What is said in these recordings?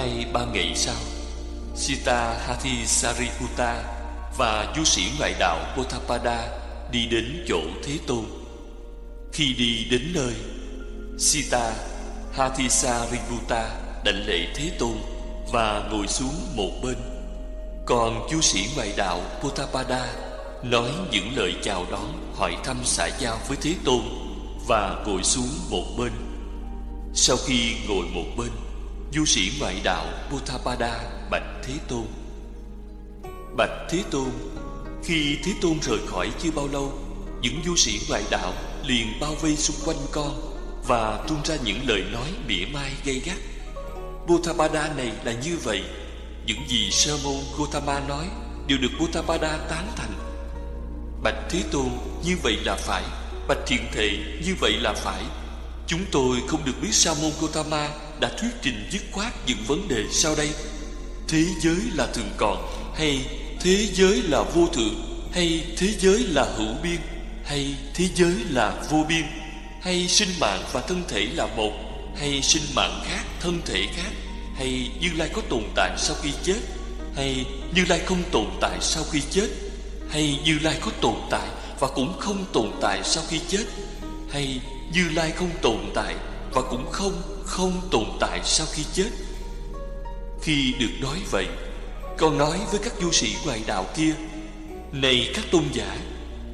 Hai ba ngày sau, Sita Hathi Sariputta Và du sĩ ngoại đạo Potapada Đi đến chỗ Thế Tôn. Khi đi đến nơi, Sita Hathi Sariputta đảnh lễ Thế Tôn Và ngồi xuống một bên. Còn du sĩ ngoại đạo Potapada Nói những lời chào đón, Hỏi thăm xã giao với Thế Tôn Và ngồi xuống một bên. Sau khi ngồi một bên Du sĩ ngoại đạo Buddhapada bạch Thế Tôn. Bạch Thế Tôn, Khi Thế Tôn rời khỏi chưa bao lâu, Những du sĩ ngoại đạo liền bao vây xung quanh con Và tuôn ra những lời nói mỉa mai gây gắt. Buddhapada này là như vậy. Những gì Sơ Môn Gautama nói Đều được Buddhapada tán thành. Bạch Thế Tôn, như vậy là phải. Bạch Thiện Thệ như vậy là phải. Chúng tôi không được biết Sa môn Gautama đã thuyết trình dứt khoát những vấn đề sau đây. Thế giới là thường còn, hay thế giới là vô thượng hay thế giới là hữu biên, hay thế giới là vô biên, hay sinh mạng và thân thể là một, hay sinh mạng khác, thân thể khác, hay Như Lai có tồn tại sau khi chết, hay Như Lai không tồn tại sau khi chết, hay Như Lai có tồn tại và cũng không tồn tại sau khi chết, hay Như Lai không tồn tại Và cũng không không tồn tại sau khi chết. Khi được nói vậy, Con nói với các du sĩ ngoại đạo kia, Này các tôn giả,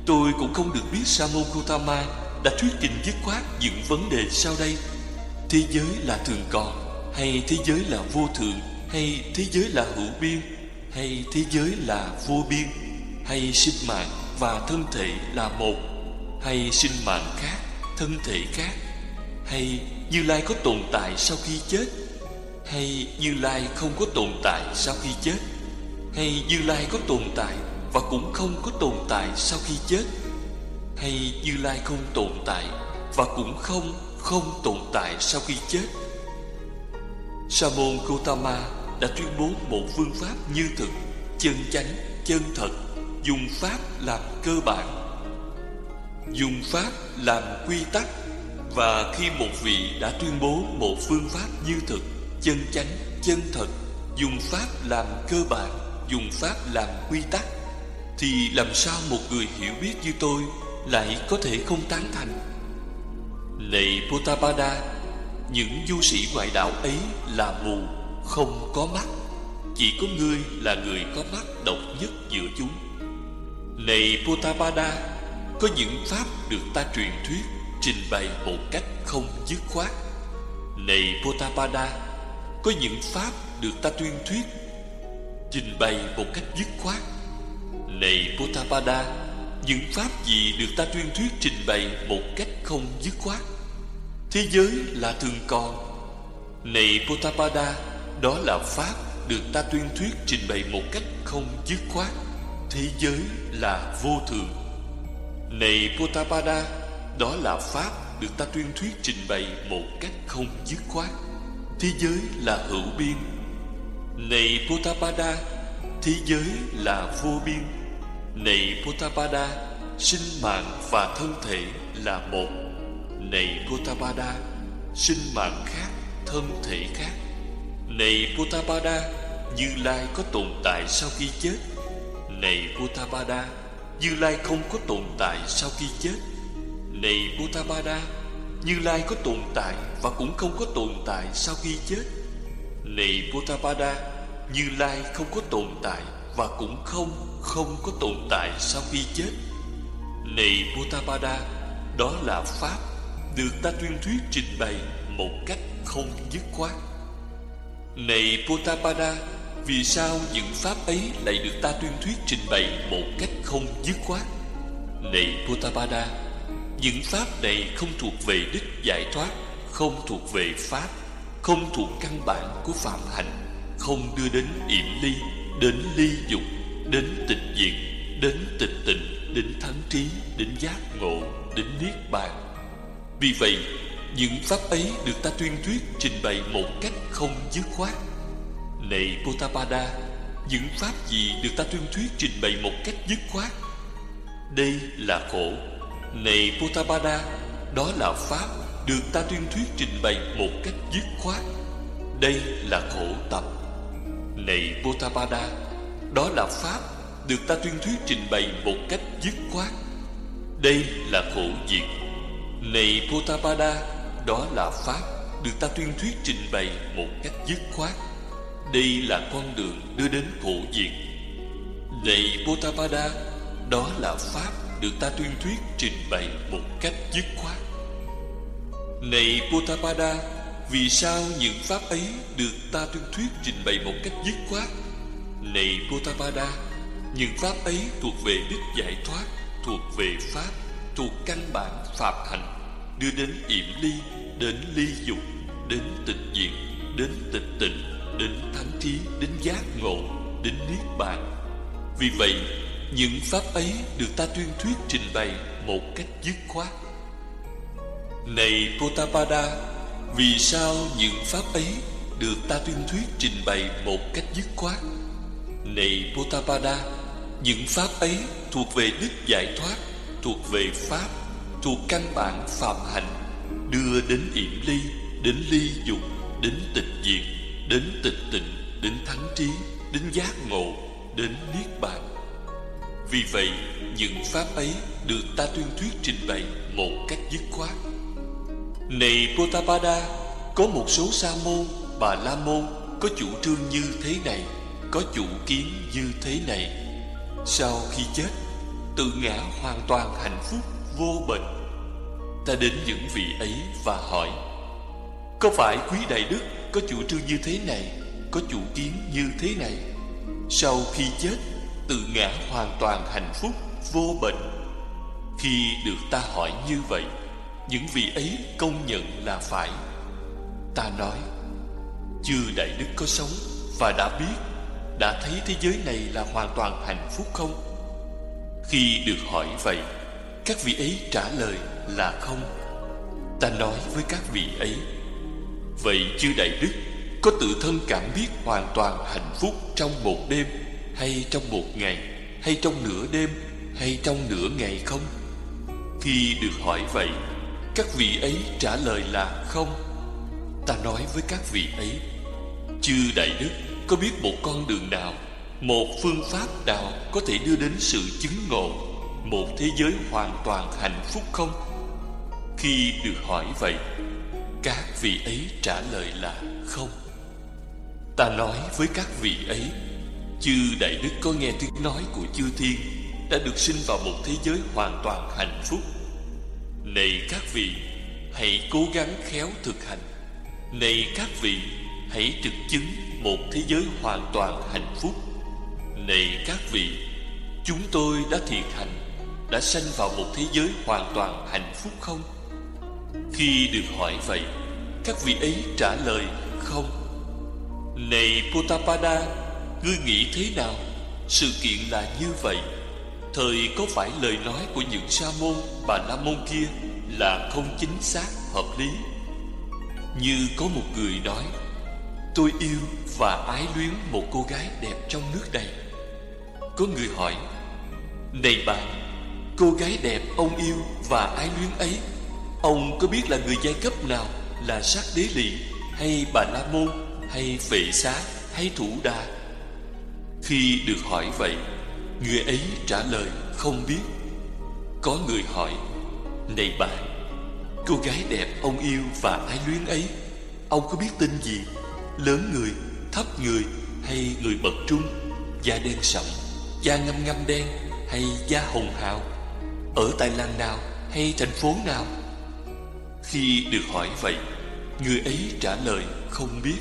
Tôi cũng không được biết Sa môn Gautama Đã thuyết trình dứt khoát những vấn đề sau đây. Thế giới là thường còn, Hay thế giới là vô thượng, Hay thế giới là hữu biên, Hay thế giới là vô biên, Hay sinh mạng và thân thể là một, Hay sinh mạng khác, thân thể khác, hay như Lai có tồn tại sau khi chết hay Như Lai không có tồn tại sau khi chết hay Như Lai có tồn tại và cũng không có tồn tại sau khi chết hay Như Lai không tồn tại và cũng không không tồn tại sau khi chết? Sa môn Gautama đã tuyên bố một phương pháp như thực, chân chánh, chân thật, dùng pháp làm cơ bản dùng pháp làm quy tắc và khi một vị đã tuyên bố một phương pháp như thực, chân chánh, chân thật, dùng pháp làm cơ bản, dùng pháp làm quy tắc, thì làm sao một người hiểu biết như tôi lại có thể không tán thành? Này Potapada những du sĩ ngoại đạo ấy là mù, không có mắt. Chỉ có ngươi là người có mắt độc nhất giữa chúng. Này Potapada có những pháp được ta truyền thuyết Trình bày một cách không dứt khoát. Này Potapada Có những pháp được ta tuyên thuyết Trình bày một cách dứt khoát. Này Potapada Những pháp gì được ta tuyên thuyết trình bày một cách không dứt khoát? Thế giới là thường còn. Này Potapada Đó là pháp được ta tuyên thuyết trình bày một cách không dứt khoát. Thế giới là vô thường. Này Potapada đó là Pháp được ta tuyên thuyết trình bày một cách không dứt khoát. Thế giới là hữu biên. Này Potapada Thế giới là vô biên. Này Potapada Sinh mạng và thân thể là một. Này Potapada Sinh mạng khác, thân thể khác. Này Potapada Như Lai có tồn tại sau khi chết. Này Potapada như Lai không có tồn tại sau khi chết. Này Buddhabada Như Lai có tồn tại và cũng không có tồn tại sau khi chết. Này Buddhabada Như Lai không có tồn tại và cũng không không có tồn tại sau khi chết. Này Buddhabada Đó là Pháp được ta tuyên thuyết trình bày một cách không dứt khoát. Này Buddhabada vì sao những pháp ấy lại được ta tuyên thuyết trình bày một cách không dứt khoát? Này Potapada những pháp này không thuộc về đích giải thoát Không thuộc về pháp Không thuộc căn bản của phạm hạnh, Không đưa đến yểm ly Đến ly dục Đến tịch diệt Đến tịch tịnh Đến thắng trí Đến giác ngộ Đến niết bàn. Vì vậy Những pháp ấy được ta tuyên thuyết trình bày một cách không dứt khoát. Này Potapada Những pháp gì được ta tuyên thuyết trình bày một cách dứt khoát? Đây là khổ. Này Potapada Đó là pháp được ta tuyên thuyết trình bày một cách dứt khoát. Đây là khổ tập. Này Potapada Đó là Pháp Được ta tuyên thuyết trình bày một cách dứt khoát. Đây là khổ diệt. Này Potapada Đó là Pháp Được ta tuyên thuyết trình bày một cách dứt khoát. Đây là con đường đưa đến khổ diệt. Này Potapada Đó là Pháp được ta tuyên thuyết trình bày một cách dứt khoát. Này Potapada Vì sao những Pháp ấy được ta tuyên thuyết trình bày một cách dứt khoát? Này Potapada Những Pháp ấy thuộc về đích giải thoát, Thuộc về Pháp, Thuộc căn bản Phạm hành Đưa đến yểm ly, Đến ly dục, Đến tịch diệt, Đến tịch tịnh, Đến thánh trí Đến giác ngộ, Đến niết bàn. Vì vậy những pháp ấy được ta tuyên thuyết trình bày một cách dứt khoát. Này Potapada Vì sao những pháp ấy được ta tuyên thuyết trình bày một cách dứt khoát? Này Potapada Những pháp ấy thuộc về đức giải thoát Thuộc về pháp Thuộc căn bản phạm hạnh, Đưa đến yểm ly Đến ly dục Đến tịch diệt Đến tịch tịnh Đến thắng trí Đến giác ngộ Đến niết vì vậy, những pháp ấy được ta tuyên thuyết trình bày một cách dứt khoát. Này Potapada, có một số sa môn, bà la môn có chủ trương như thế này, có chủ kiến như thế này. Sau khi chết, tự ngã hoàn toàn hạnh phúc vô bệnh. Ta đến những vị ấy và hỏi: Có phải quý đại đức có chủ trương như thế này, có chủ kiến như thế này? Sau khi chết, tự ngã hoàn toàn hạnh phúc, vô bệnh. Khi được ta hỏi như vậy, những vị ấy công nhận là phải. Ta nói, chư đại đức có sống và đã biết, đã thấy thế giới này là hoàn toàn hạnh phúc không? Khi được hỏi vậy, các vị ấy trả lời là không. Ta nói với các vị ấy, vậy chư đại đức có tự thân cảm biết hoàn toàn hạnh phúc trong một đêm hay trong một ngày, hay trong nửa đêm, hay trong nửa ngày không? Khi được hỏi vậy, các vị ấy trả lời là không. Ta nói với các vị ấy, chư đại đức, có biết một con đường nào, một phương pháp nào có thể đưa đến sự chứng ngộ, một thế giới hoàn toàn hạnh phúc không? Khi được hỏi vậy, các vị ấy trả lời là không. Ta nói với các vị ấy Chư Đại Đức có nghe tiếng nói của chư thiên, Đã được sinh vào một thế giới hoàn toàn hạnh phúc. Này các vị, Hãy cố gắng khéo thực hành. Này các vị, Hãy trực chứng một thế giới hoàn toàn hạnh phúc. Này các vị, Chúng tôi đã thiệt hành, Đã sanh vào một thế giới hoàn toàn hạnh phúc không? Khi được hỏi vậy, Các vị ấy trả lời không. Này Potapada Ngươi nghĩ thế nào? Sự kiện là như vậy. Thời có phải lời nói của những sa môn, Bà la môn kia Là không chính xác, hợp lý? Như có một người nói, Tôi yêu và ái luyến một cô gái đẹp trong nước này. Có người hỏi, Này bạn Cô gái đẹp ông yêu và ái luyến ấy, Ông có biết là người giai cấp nào Là sắc đế lị Hay bà la môn Hay vệ xá Hay thủ đà khi được hỏi vậy Người ấy trả lời không biết. Có người hỏi Này bạn Cô gái đẹp ông yêu và ái luyến ấy Ông có biết tên gì? Lớn người, thấp người Hay người bậc trung Da đen sậm, da ngâm ngâm đen Hay da hồng hào? Ở tại làng nào hay thành phố nào? Khi được hỏi vậy Người ấy trả lời không biết.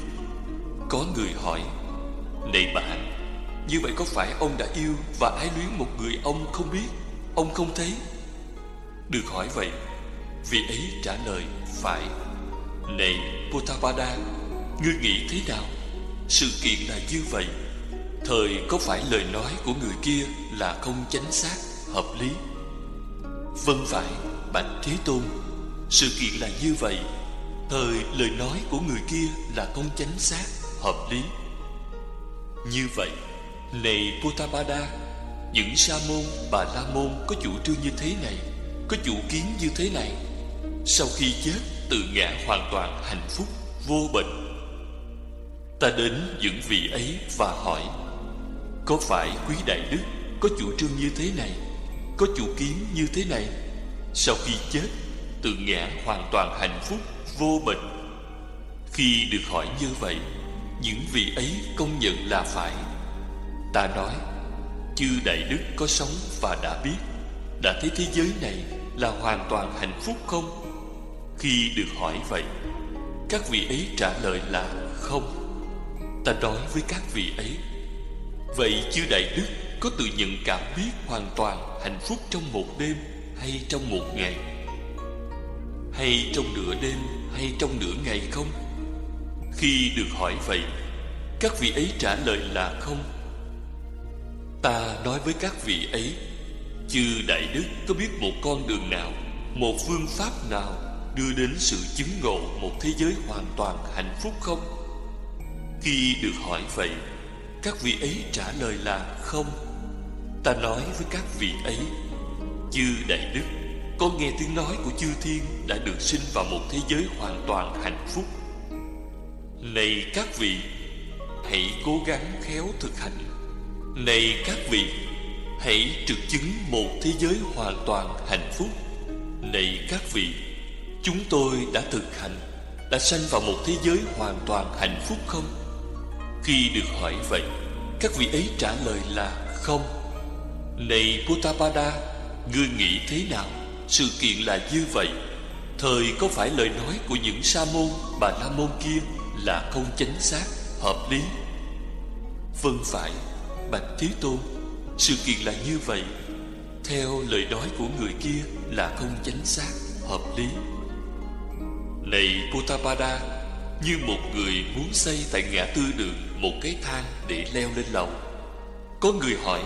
Có người hỏi Này bạn như vậy có phải ông đã yêu và ái luyến một người ông không biết, Ông không thấy? Được hỏi vậy Vị ấy trả lời phải. Này Potapada Ngươi nghĩ thế nào? Sự kiện là như vậy, Thời có phải lời nói của người kia Là không chánh xác, Hợp lý? Vâng phải, Bạch Thế Tôn, Sự kiện là như vậy, Thời lời nói của người kia là không chánh xác, Hợp lý. Như vậy này Potapada Những sa môn, bà la môn có chủ trương như thế này Có chủ kiến như thế này. Sau khi chết tự ngã hoàn toàn hạnh phúc, vô bệnh. Ta đến những vị ấy và hỏi Có phải quý đại đức Có chủ trương như thế này Có chủ kiến như thế này? Sau khi chết Tự ngã hoàn toàn hạnh phúc Vô bệnh. Khi được hỏi như vậy Những vị ấy công nhận là phải Ta nói, Chư đại đức có sống và đã biết, Đã thấy thế giới này Là hoàn toàn hạnh phúc không? Khi được hỏi vậy, Các vị ấy trả lời là không. Ta nói với các vị ấy, Vậy chư Đại Đức có tự nhận cảm biết hoàn toàn hạnh phúc trong một đêm hay trong một ngày? Hay trong nửa đêm hay trong nửa ngày không? Khi được hỏi vậy, Các vị ấy trả lời là không. Ta nói với các vị ấy, Chư Đại Đức, có biết một con đường nào, Một phương pháp nào Đưa đến sự chứng ngộ một thế giới hoàn toàn hạnh phúc không? Khi được hỏi vậy, Các vị ấy trả lời là không. Ta nói với các vị ấy, Chư Đại Đức Có nghe tiếng nói của chư thiên Đã được sinh vào một thế giới hoàn toàn hạnh phúc. Này các vị, Hãy cố gắng khéo thực hành. Này các vị Hãy trực chứng một thế giới hoàn toàn hạnh phúc. Này các vị Chúng tôi đã thực hành Đã sanh vào một thế giới hoàn toàn hạnh phúc không? Khi được hỏi vậy Các vị ấy trả lời là không. Này Puttapada Ngươi nghĩ thế nào? Sự kiện là như vậy. Thời có phải lời nói của những sa môn Bà la môn kia Là không chính xác, hợp lý? Vâng phải. Bạch Thế Tôn Sự kiện là như vậy. Theo lời nói của người kia Là không chính xác, hợp lý. Này Potapada Như một người muốn xây tại ngã tư đường một cái thang để leo lên lầu. Có người hỏi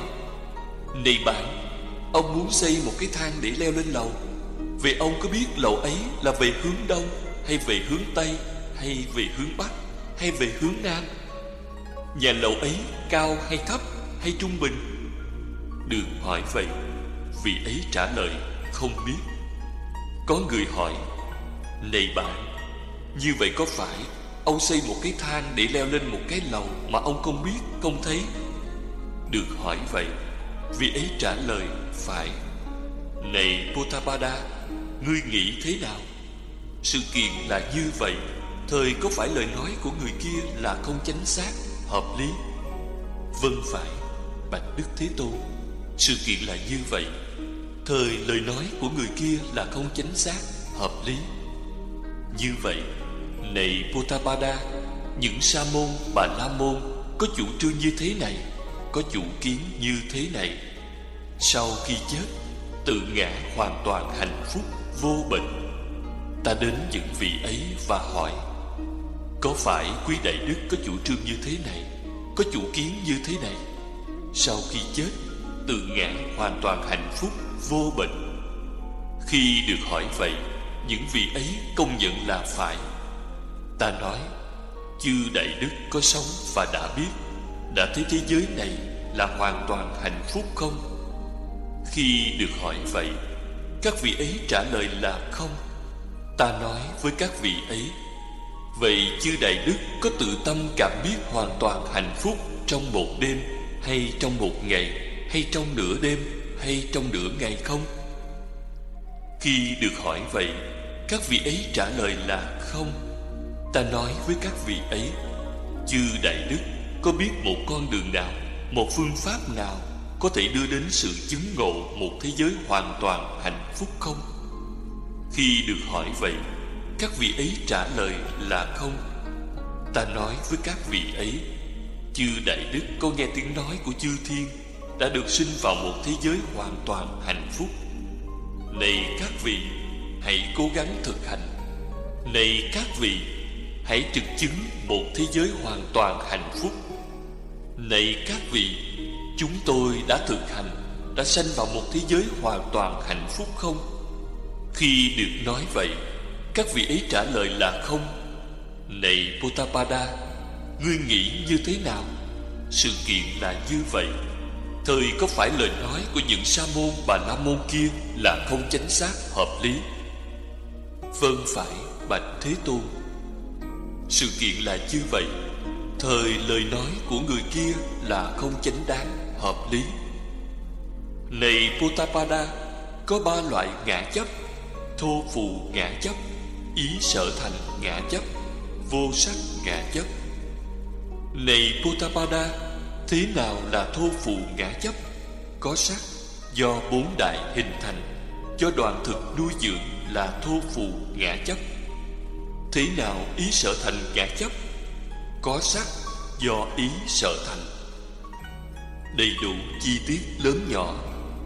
Này bạn Ông muốn xây một cái thang để leo lên lầu? Vậy ông có biết lầu ấy là về hướng đông Hay về hướng tây Hay về hướng bắc Hay về hướng nam? Nhà lầu ấy cao hay thấp Hay trung bình? Được hỏi vậy Vị ấy trả lời không biết. Có người hỏi Này bạn Như vậy có phải Ông xây một cái thang để leo lên một cái lầu Mà ông không biết, không thấy? Được hỏi vậy Vị ấy trả lời Phải Này Potapada Ngươi nghĩ thế nào? Sự kiện là như vậy Thời có phải lời nói của người kia Là không chính xác, hợp lý. Vâng phải Bạch Đức Thế Tôn. Sự kiện là như vậy. Thời lời nói của người kia là không chính xác, hợp lý. Như vậy này Potapada Những sa môn, bà la môn Có chủ trương như thế này Có chủ kiến như thế này. Sau khi chết Tự ngã hoàn toàn hạnh phúc Vô bệnh. Ta đến những vị ấy và hỏi có phải quý đại đức có chủ trương như thế này? Có chủ kiến như thế này? Sau khi chết, Tự ngã hoàn toàn hạnh phúc, Vô bệnh. Khi được hỏi vậy, Những vị ấy công nhận là phải. Ta nói, Chư Đại Đức có sống và đã biết, Đã thấy thế giới này là hoàn toàn hạnh phúc không? Khi được hỏi vậy, Các vị ấy trả lời là không. Ta nói với các vị ấy Vậy chư Đại Đức có tự tâm cảm biết hoàn toàn hạnh phúc Trong một đêm hay trong một ngày Hay trong nửa đêm hay trong nửa ngày không? Khi được hỏi vậy, Các vị ấy trả lời là không Ta nói với các vị ấy, Chư Đại Đức, có biết một con đường nào, Một phương pháp nào Có thể đưa đến sự chứng ngộ Một thế giới hoàn toàn hạnh phúc không Khi được hỏi vậy các vị ấy trả lời là không. Ta nói với các vị ấy, Chư Đại Đức có nghe tiếng nói của chư thiên, Đã được sinh vào một thế giới hoàn toàn hạnh phúc. Này các vị, Hãy cố gắng thực hành. Này các vị, Hãy trực chứng một thế giới hoàn toàn hạnh phúc. Này các vị, Chúng tôi đã thực hành, Đã sanh vào một thế giới hoàn toàn hạnh phúc không? Khi được nói vậy các vị ấy trả lời là không. Này Potapada Ngươi nghĩ như thế nào? Sự kiện là như vậy. Thời có phải lời nói của những sa môn bà la môn kia Là không chính xác hợp lý? Vâng phải Bạch Thế Tôn. Sự kiện là như vậy. Thời lời nói của người kia là không chánh đáng, hợp lý. Này Potapada Có ba loại ngã chấp. Thô phù ngã chấp. Ý sợ thành ngã chấp, Vô sắc ngã chấp. Này Potapada Thế nào là thô phù ngã chấp? Có sắc Do bốn đại hình thành Do đoàn thực nuôi dưỡng là thô phù ngã chấp. Thế nào ý sợ thành ngã chấp? Có sắc do ý sợ thành. Đầy đủ chi tiết lớn nhỏ,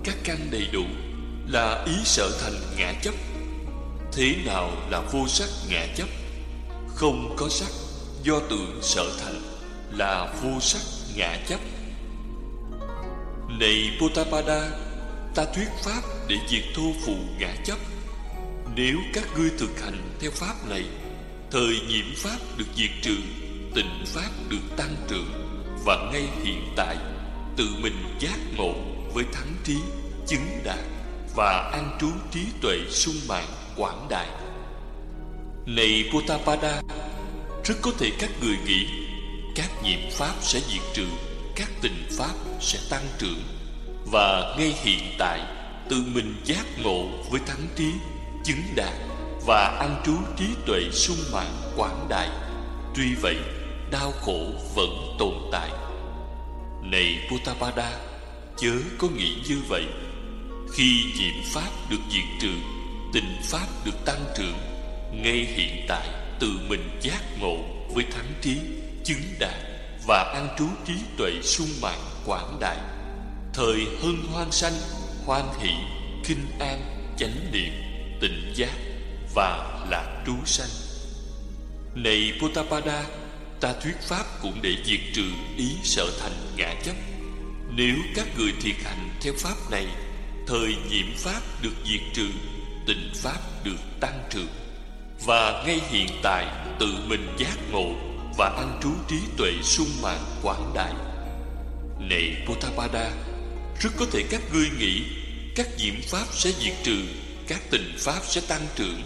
Các căn đầy đủ Là ý sợ thành ngã chấp. Thế nào là vô sắc ngã chấp? Không có sắc, Do tưởng sợ thành Là vô sắc ngã chấp. Này Potapada Ta thuyết pháp để diệt thô phù ngã chấp. Nếu các ngươi thực hành theo pháp này, Thời nhiễm pháp được diệt trừ, Tịnh pháp được tăng trưởng, Và ngay hiện tại, Tự mình giác ngộ với thắng trí, Chứng đạt Và an trú trí tuệ sung mãn quảng đại. Này Puttapada Rất có thể các người nghĩ Các nhiệm pháp sẽ diệt trừ, Các tình pháp sẽ tăng trưởng. Và ngay hiện tại, Tự mình giác ngộ với thắng trí, Chứng đạt Và an trú trí tuệ sung mãn quảng đại. Tuy vậy, Đau khổ vẫn tồn tại. Này Puttapada Chớ có nghĩ như vậy. Khi diệm pháp được diệt trừ Tình pháp được tăng trưởng Ngay hiện tại từ mình giác ngộ Với thắng trí, chứng đạt Và an trú trí tuệ sung mãn quảng đại. Thời hân hoan sanh, hoan hỷ, kinh an, chánh niệm, tịnh giác Và lạc trú sanh. Này Potapada Ta thuyết pháp cũng để diệt trừ ý sợ thành ngã chấp. Nếu các người thiệt hành theo pháp này Thời nhiễm pháp được diệt trừ Tịnh pháp được tăng trưởng Và ngay hiện tại tự mình giác ngộ Và ăn trú trí tuệ sung mãn quảng đại. Này Potapada Rất có thể các ngươi nghĩ Các diễm pháp sẽ diệt trừ, Các tịnh pháp sẽ tăng trưởng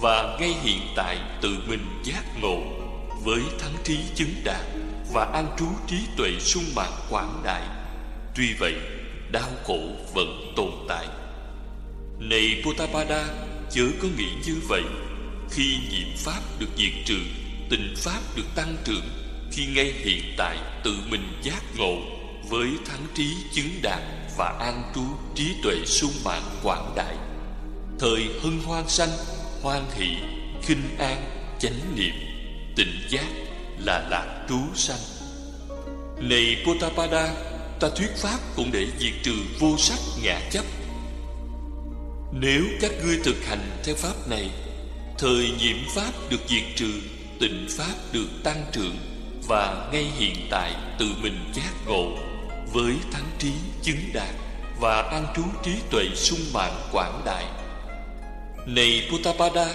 Và ngay hiện tại tự mình giác ngộ với thắng trí chứng đạt và an trú trí tuệ sung mãn quảng đại. Tuy vậy, đau khổ vẫn tồn tại này Potapada chớ có nghĩ như vậy. Khi nhiệm pháp được diệt trừ, tình pháp được tăng trưởng, khi ngay hiện tại tự mình giác ngộ, với thắng trí chứng đạt và an trú trí tuệ sung mãn quảng đại. Thời hân hoan sanh, hoan hỷ, khinh an, chánh niệm Tịnh giác là lạc trú sanh. Này Potapada Ta thuyết pháp cũng để diệt trừ vô sắc ngã chấp nếu các ngươi thực hành theo pháp này, Thời nhiễm pháp được diệt trừ, Tịnh pháp được tăng trưởng Và ngay hiện tại tự mình giác ngộ, Với thắng trí chứng đạt Và an trú trí tuệ sung mãn quảng đại. Này Potapada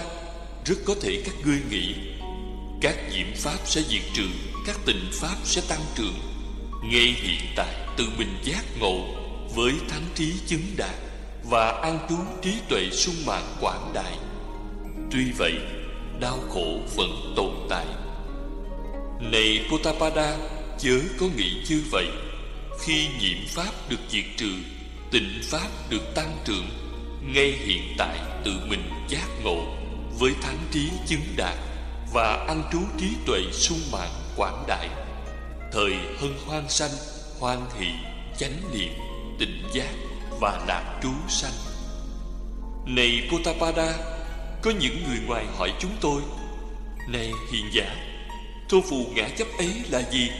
Rất có thể các ngươi nghĩ, các nhiễm pháp sẽ diệt trừ, Các tịnh pháp sẽ tăng trưởng, Ngay hiện tại tự mình giác ngộ, Với thắng trí chứng đạt và an trú trí tuệ sung mãn quảng đại. Tuy vậy, Đau khổ vẫn tồn tại. Này Potapada Chớ có nghĩ như vậy. Khi nhiễm pháp được diệt trừ, Tịnh pháp được tăng trưởng, Ngay hiện tại tự mình giác ngộ Với thắng trí chứng đạt và ăn trú trí tuệ sung mãn quảng đại. Thời hân hoan sanh, hoan hỷ, chánh niệm tịnh giác và lạc trú sanh. Này Potapada có những người ngoài hỏi chúng tôi, này hiện giả, thô phù ngã chấp ấy là gì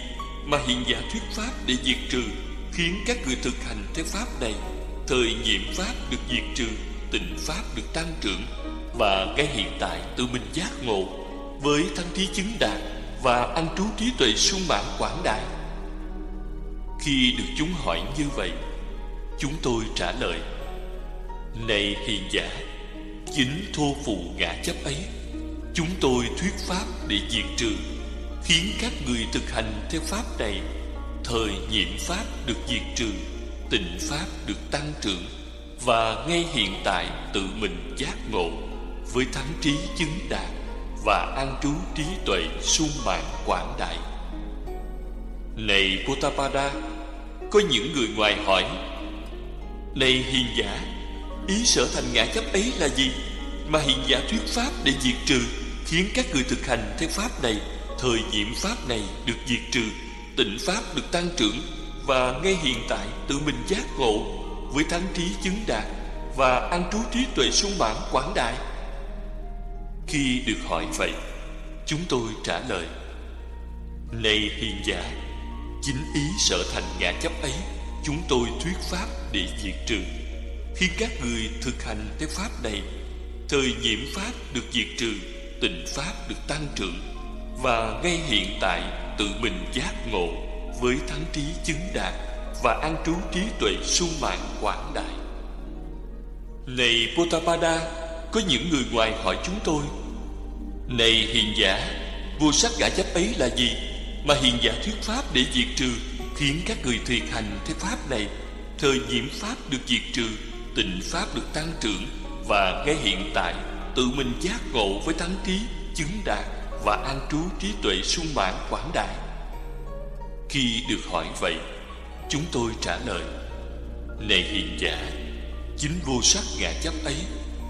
mà hiện giả thuyết pháp để diệt trừ, khiến các người thực hành theo pháp này, thời nhiệm pháp được diệt trừ, tịnh pháp được tăng trưởng, và ngay hiện tại tự mình giác ngộ với thăng trí chứng đạt và ăn trú trí tuệ sung mãn quảng đại? Khi được chúng hỏi như vậy chúng tôi trả lời, này hiền giả chính thô phù ngã chấp ấy, chúng tôi thuyết pháp để diệt trừ, khiến các người thực hành theo pháp này, thời nhiễm pháp được diệt trừ, tịnh pháp được tăng trưởng, và ngay hiện tại tự mình giác ngộ, với thắng trí chứng đạt và an trú trí tuệ sung mãn quảng đại. Này Potapada Có những người ngoài hỏi này hiền giả, Ý sở thành ngã chấp ấy là gì? Mà hiền giả thuyết pháp để diệt trừ, Khiến các người thực hành theo pháp này, Thời diễm pháp này được diệt trừ, Tịnh pháp được tăng trưởng, Và ngay hiện tại tự mình giác ngộ, Với thắng trí chứng đạt, Và ăn trú trí tuệ sung mãn quảng đại. Khi được hỏi vậy, Chúng tôi trả lời Này hiền giả, Chính ý sở thành ngã chấp ấy, Chúng tôi thuyết pháp để diệt trừ. Khi các người thực hành theo pháp này, Thời nhiễm pháp được diệt trừ, Tịnh pháp được tăng trưởng, Và ngay hiện tại tự mình giác ngộ Với thắng trí chứng đạt Và an trú trí tuệ sung mãn quảng đại. Này Potapada Có những người ngoài hỏi chúng tôi, Này hiền giả, vua sắc gã chấp ấy là gì Mà hiền giả thuyết pháp để diệt trừ Khiến các người thiệt hành theo pháp này? Thời nhiễm pháp được diệt trừ, Tịnh pháp được tăng trưởng Và ngay hiện tại, Tự mình giác ngộ với thắng trí, Chứng đạt và an trú trí tuệ sung mãn quảng đại. Khi được hỏi vậy, Chúng tôi trả lời, Này hiền giả, Chính vô sắc ngã chấp ấy,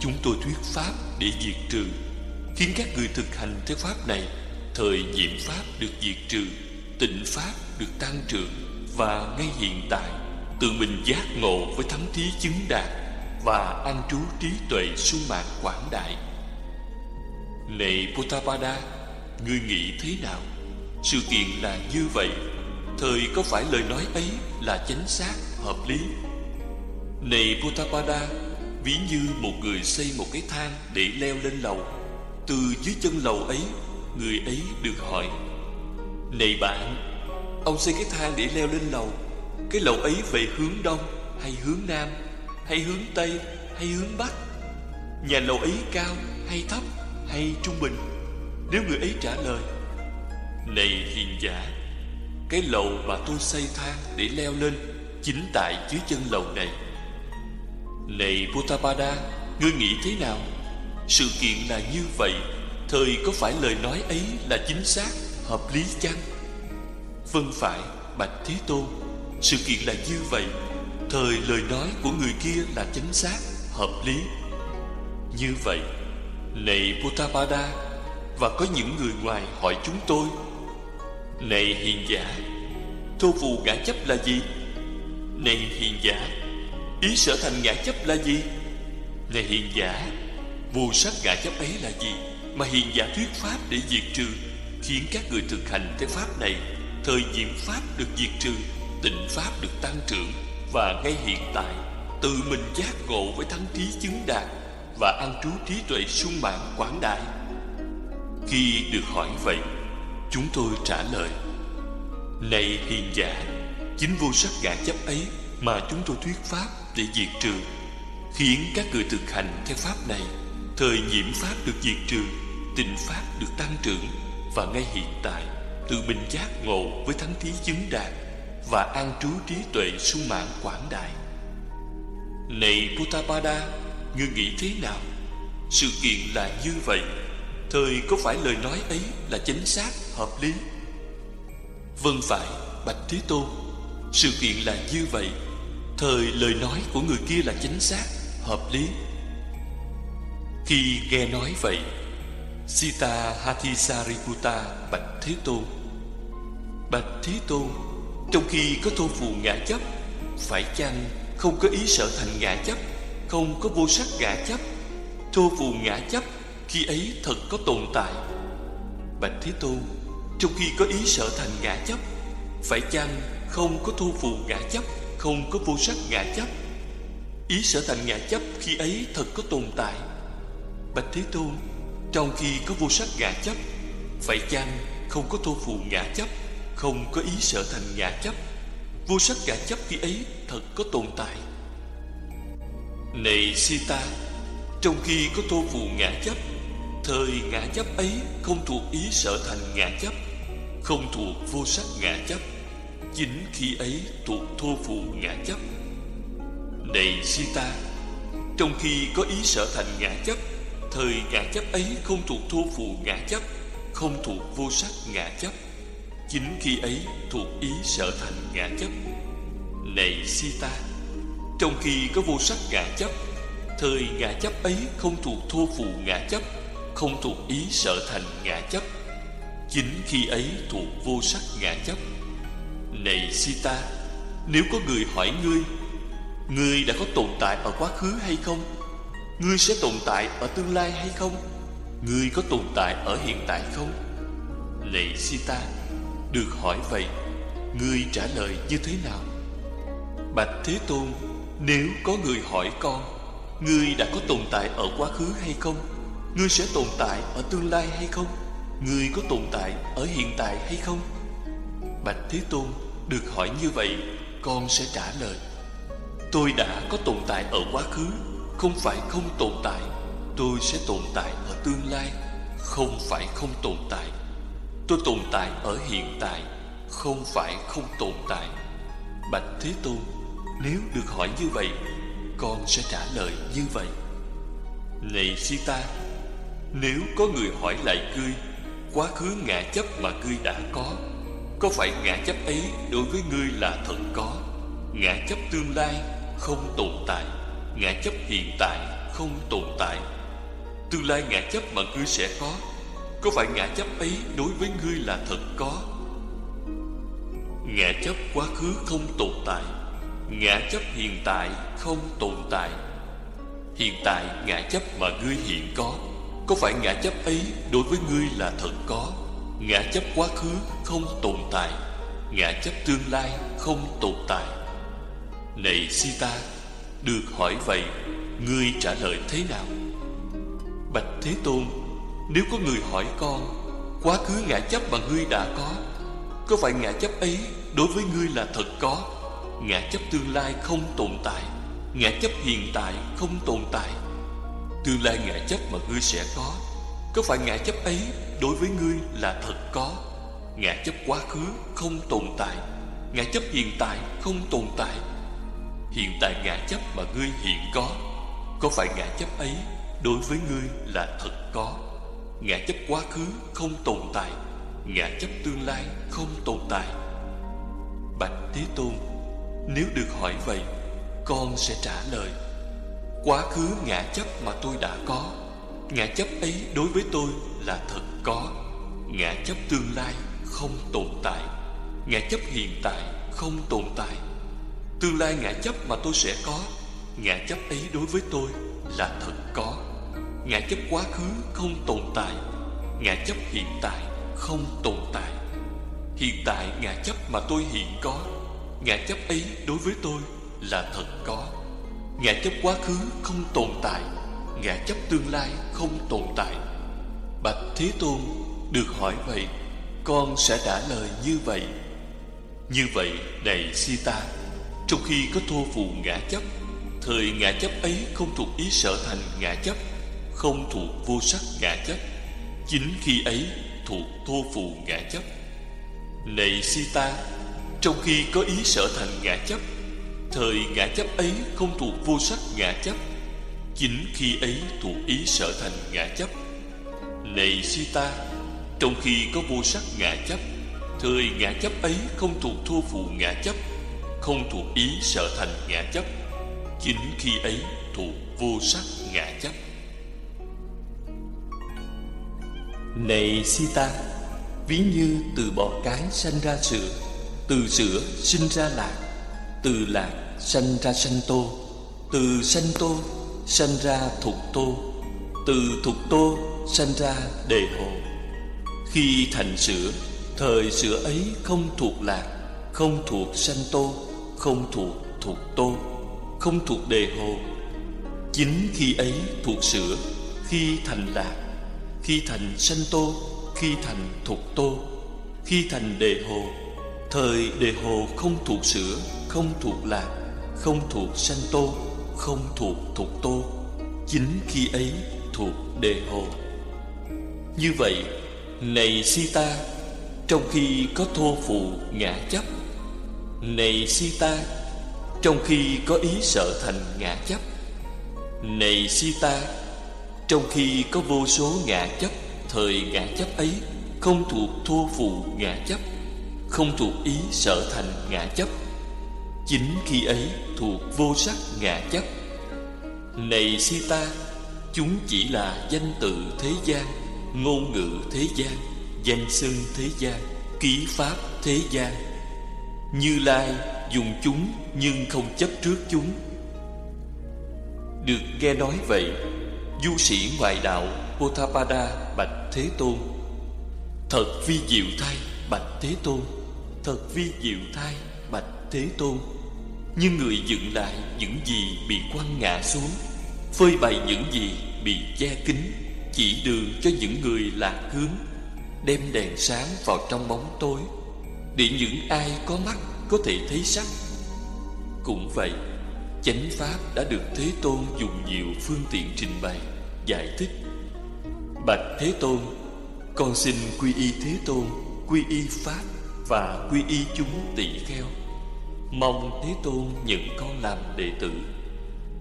Chúng tôi thuyết pháp để diệt trừ. Khiến các người thực hành theo pháp này, Thời nhiễm pháp được diệt trừ, Tịnh pháp được tăng trưởng Và ngay hiện tại Tự mình giác ngộ với thắng thí chứng đạt Và an trú trí tuệ sung mạng quảng đại. Này Potapada Ngươi nghĩ thế nào? Sự kiện là như vậy Thời có phải lời nói ấy là chính xác, hợp lý? Này Potapada Ví như một người xây một cái thang để leo lên lầu. Từ dưới chân lầu ấy Người ấy được hỏi Này bạn Ông xây cái thang để leo lên lầu cái lầu ấy về hướng đông Hay hướng nam Hay hướng tây Hay hướng bắc? Nhà lầu ấy cao hay thấp Hay trung bình? Nếu người ấy trả lời Này hiền giả Cái lầu mà tôi xây thang để leo lên Chính tại dưới chân lầu này. Này Potapada Ngươi nghĩ thế nào? Sự kiện là như vậy Thời có phải lời nói ấy là chính xác, hợp lý chăng? Vâng phải, Bạch Thế Tôn. Sự kiện là như vậy Thời lời nói của người kia là chính xác, hợp lý Như vậy Này Potapada Và có những người ngoài hỏi chúng tôi Này hiền giả Thô phù ngã chấp là gì? Này hiền giả Ý sở thành ngã chấp là gì? Này hiền giả Vô sắc ngã chấp ấy là gì? mà hiền giả thuyết pháp để diệt trừ khiến các người thực hành cái pháp này thời diệm pháp được diệt trừ tịnh pháp được tăng trưởng, và ngay hiện tại, tự mình giác ngộ với thắng trí chứng đạt và an trú trí tuệ sung mãn quảng đại. Khi được hỏi vậy, chúng tôi trả lời, này hiền giả, chính vô sắc ngã chấp ấy mà chúng tôi thuyết pháp để diệt trừ, khiến các người thực hành theo pháp này, thời nhiễm pháp được diệt trừ, Tịnh Pháp được tăng trưởng, Và ngay hiện tại, Tự mình giác ngộ với thắng thí chứng đạt và an trú trí tuệ sung mãn quảng đại. Này Puttapada, Ngươi nghĩ thế nào? Sự kiện là như vậy Thời có phải lời nói ấy là chính xác, hợp lý? Vâng phải, Bạch Thế Tôn Sự kiện là như vậy Thời lời nói của người kia là chính xác, hợp lý. Khi nghe nói vậy Sita Hathisariputta Bạch Thế Tôn Bạch Thế Tôn trong khi có thô phù ngã chấp, Phải chăng không có ý sợ thành ngã chấp, Không có vô sắc ngã chấp? Thô phù ngã chấp, Khi ấy thật có tồn tại. Bạch Thế Tôn, Trong khi có ý sợ thành ngã chấp, Phải chăng không có thô phù ngã chấp, Không có vô sắc ngã chấp? Ý sở thành ngã chấp khi ấy thật có tồn tại. Bạch Thế Tôn, trong khi có vô sắc ngã chấp, Phải chăng không có thô phù ngã chấp? Không có ý sợ thành ngã chấp. Vô sắc ngã chấp khi ấy thật có tồn tại. Này Sita, Trong khi có thô phù ngã chấp, Thời ngã chấp ấy không thuộc ý sợ thành ngã chấp, Không thuộc vô sắc ngã chấp. Chính khi ấy thuộc thô phù ngã chấp. Này Sita, Trong khi có ý sợ thành ngã chấp, Thời ngã chấp ấy không thuộc thô phù ngã chấp, Không thuộc vô sắc ngã chấp. Chính khi ấy thuộc ý sở thành ngã chấp, Này Sita, Trong khi có vô sắc ngã chấp, Thời ngã chấp ấy không thuộc thô phụ ngã chấp, Không thuộc ý sở thành ngã chấp Chính khi ấy thuộc vô sắc ngã chấp, Này Sita, Nếu có người hỏi ngươi Ngươi đã có tồn tại ở quá khứ hay không? Ngươi sẽ tồn tại ở tương lai hay không? Ngươi có tồn tại ở hiện tại không? Này Sita được hỏi vậy Ngươi trả lời như thế nào? Bạch Thế Tôn, Nếu có người hỏi con Ngươi đã có tồn tại ở quá khứ hay không? Ngươi sẽ tồn tại ở tương lai hay không? Ngươi có tồn tại ở hiện tại hay không? Bạch Thế Tôn Được hỏi như vậy, Con sẽ trả lời Tôi đã có tồn tại ở quá khứ, Không phải không tồn tại Tôi sẽ tồn tại ở tương lai, Không phải không tồn tại Tôi tồn tại ở hiện tại, Không phải không tồn tại. Bạch Thế Tôn, Nếu được hỏi như vậy, Con sẽ trả lời như vậy. Này Sita Nếu có người hỏi lại ngươi, Quá khứ ngã chấp mà ngươi đã có Có phải ngã chấp ấy đối với ngươi là thật có? Ngã chấp tương lai không tồn tại, Ngã chấp hiện tại không tồn tại. Tương lai ngã chấp mà ngươi sẽ có có phải ngã chấp ấy đối với ngươi là thật có? Ngã chấp quá khứ không tồn tại, Ngã chấp hiện tại không tồn tại. Hiện tại ngã chấp mà ngươi hiện có Có phải ngã chấp ấy đối với ngươi là thật có? Ngã chấp quá khứ không tồn tại, Ngã chấp tương lai không tồn tại. Này Sita, Được hỏi vậy, Ngươi trả lời thế nào? Bạch Thế Tôn nếu có người hỏi con, Quá khứ ngã chấp mà ngươi đã có Có phải ngã chấp ấy Đối với ngươi là thật có? Ngã chấp tương lai không tồn tại, Ngã chấp hiện tại không tồn tại. Tương lai ngã chấp mà ngươi sẽ có Có phải ngã chấp ấy Đối với ngươi là thật có? Ngã chấp quá khứ không tồn tại, Ngã chấp hiện tại không tồn tại. Hiện tại ngã chấp mà ngươi hiện có Có phải ngã chấp ấy Đối với ngươi là thật có? Ngã chấp quá khứ không tồn tại, Ngã chấp tương lai không tồn tại. Bạch Thế Tôn, Nếu được hỏi vậy, Con sẽ trả lời. Quá khứ ngã chấp mà tôi đã có, Ngã chấp ấy đối với tôi là thật có. Ngã chấp tương lai không tồn tại, Ngã chấp hiện tại không tồn tại. Tương lai ngã chấp mà tôi sẽ có, Ngã chấp ấy đối với tôi là thật có. Ngã chấp quá khứ không tồn tại, Ngã chấp hiện tại không tồn tại. Hiện tại ngã chấp mà tôi hiện có, Ngã chấp ấy đối với tôi là thật có. Ngã chấp quá khứ không tồn tại, Ngã chấp tương lai không tồn tại. Bạch Thế Tôn Được hỏi vậy, Con sẽ trả lời như vậy. Như vậy này Sita, Trong khi có thô phù ngã chấp, Thời ngã chấp ấy không thuộc ý sở thành ngã chấp. Không thuộc vô sắc ngã chấp, Chính khi ấy thuộc thô phù ngã chấp. Này Sita Trong khi có ý sở thành ngã chấp, Thời ngã chấp ấy không thuộc vô sắc ngã chấp, Chính khi ấy thuộc ý sở thành ngã chấp. Này Sita Trong khi có vô sắc ngã chấp, Thời ngã chấp ấy không thuộc thô phù ngã chấp, Không thuộc ý sở thành ngã chấp, Chính khi ấy thuộc vô sắc ngã chấp. Này Sita, Ví như từ bọ cái sanh ra sữa Từ sữa sinh ra lạc, Từ lạc sanh ra sanh tô, Từ sanh tô sanh ra thục tô, Từ thục tô sanh ra đề hồ. Khi thành sữa Thời sữa ấy không thuộc lạc, Không thuộc sanh tô, Không thuộc thuộc tô, Không thuộc đề hồ. Chính khi ấy thuộc sữa Khi thành lạc khi thành sanh tô, Khi thành thuộc tô, Khi thành đề hồ. Thời đề hồ không thuộc sữa, Không thuộc lạc, Không thuộc sanh tô, Không thuộc thuộc tô. Chính khi ấy thuộc đề hồ. Như vậy, Này Sita Trong khi có thô phụ ngã chấp, Này Sita Trong khi có ý sợ thành ngã chấp, Này Sita trong khi có vô số ngã chấp, Thời ngã chấp ấy Không thuộc thô phụ ngã chấp, Không thuộc ý sở thành ngã chấp. Chính khi ấy thuộc vô sắc ngã chấp. Này Sita, Chúng chỉ là danh tự thế gian, Ngôn ngữ thế gian, Danh xưng thế gian, Ký pháp thế gian. Như Lai dùng chúng Nhưng không chấp trước chúng. Được nghe nói vậy Du sĩ ngoại đạo Potapada bạch Thế Tôn. Thật vi diệu thay bạch Thế Tôn. Thật vi diệu thay bạch Thế Tôn. Nhưng người dựng lại những gì bị quăng ngã xuống, Phơi bày những gì bị che kín, Chỉ đường cho những người lạc hướng, Đem đèn sáng vào trong bóng tối, Để những ai có mắt có thể thấy sắc. Cũng vậy Chánh Pháp đã được Thế Tôn dùng nhiều phương tiện trình bày, giải thích. Bạch Thế Tôn Con xin quy y Thế Tôn, quy y Pháp và quy y chúng tỷ kheo. Mong Thế Tôn nhận con làm đệ tử.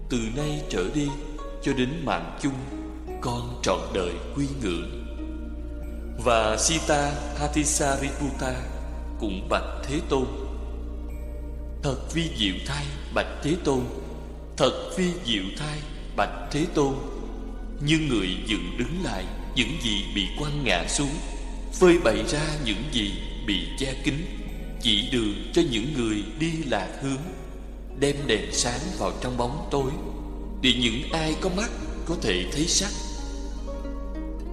Từ nay trở đi cho đến mạng chung Con trọn đời quy ngưỡng Và Sita Hathisariputta cũng bạch Thế Tôn Thật vi diệu thay bạch Thế Tôn. Thật phi diệu thai, bạch Thế Tôn. Như người dựng đứng lại, những gì bị quăng ngã xuống, Phơi bày ra những gì bị che kín, Chỉ đường cho những người đi lạc hướng, Đem đèn sáng vào trong bóng tối, Để những ai có mắt có thể thấy sắc.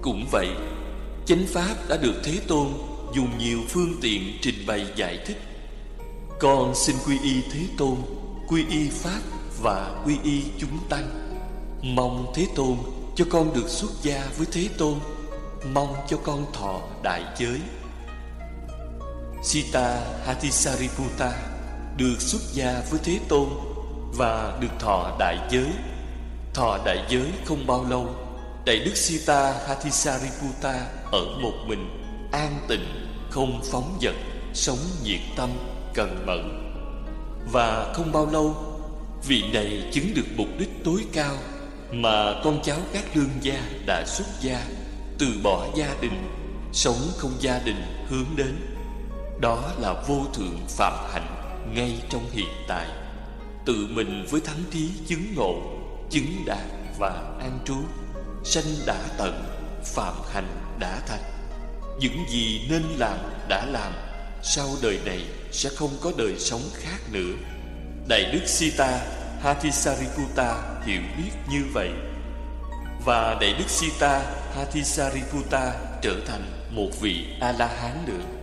Cũng vậy, Chánh Pháp đã được Thế Tôn dùng nhiều phương tiện trình bày giải thích. Con xin quy y Thế Tôn Quy y Pháp và quy y chúng tăng Mong Thế Tôn cho con được xuất gia với Thế Tôn Mong cho con thọ đại giới Sita Hathisariputta được xuất gia với Thế Tôn và được thọ đại giới. Thọ đại giới không bao lâu, Đại Đức Sita Hathisariputta ở một mình, an tịnh, không phóng dật, sống nhiệt tâm, cần mẫn. Và không bao lâu, vị này chứng được mục đích tối cao mà con cháu các lương gia đã xuất gia, từ bỏ gia đình, sống không gia đình hướng đến. Đó là vô thượng phạm hạnh ngay trong hiện tại Tự mình với thắng trí chứng ngộ Chứng đạt và an trú Sanh đã tận Phạm hành đã thành Những gì nên làm đã làm Sau đời này sẽ không có đời sống khác nữa. Đại Đức Sita Hathisariputta hiểu biết như vậy, Và Đại Đức Sita Hathisariputta trở thành một vị A-la-hán nữa.